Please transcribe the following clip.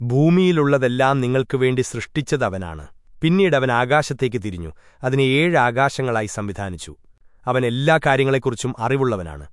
ഭൂമിയിലുള്ളതെല്ലാം നിങ്ങൾക്കു വേണ്ടി സൃഷ്ടിച്ചതവനാണ്. പിന്നീടവൻ ആകാശത്തേക്ക് തിരിഞ്ഞു. അതിനെ ഏഴ് ആകാശങ്ങളായി സംവിധാനിച്ചു. അവൻ എല്ലാ കാര്യങ്ങളെക്കുറിച്ചും അറിവുള്ളവനാണ്.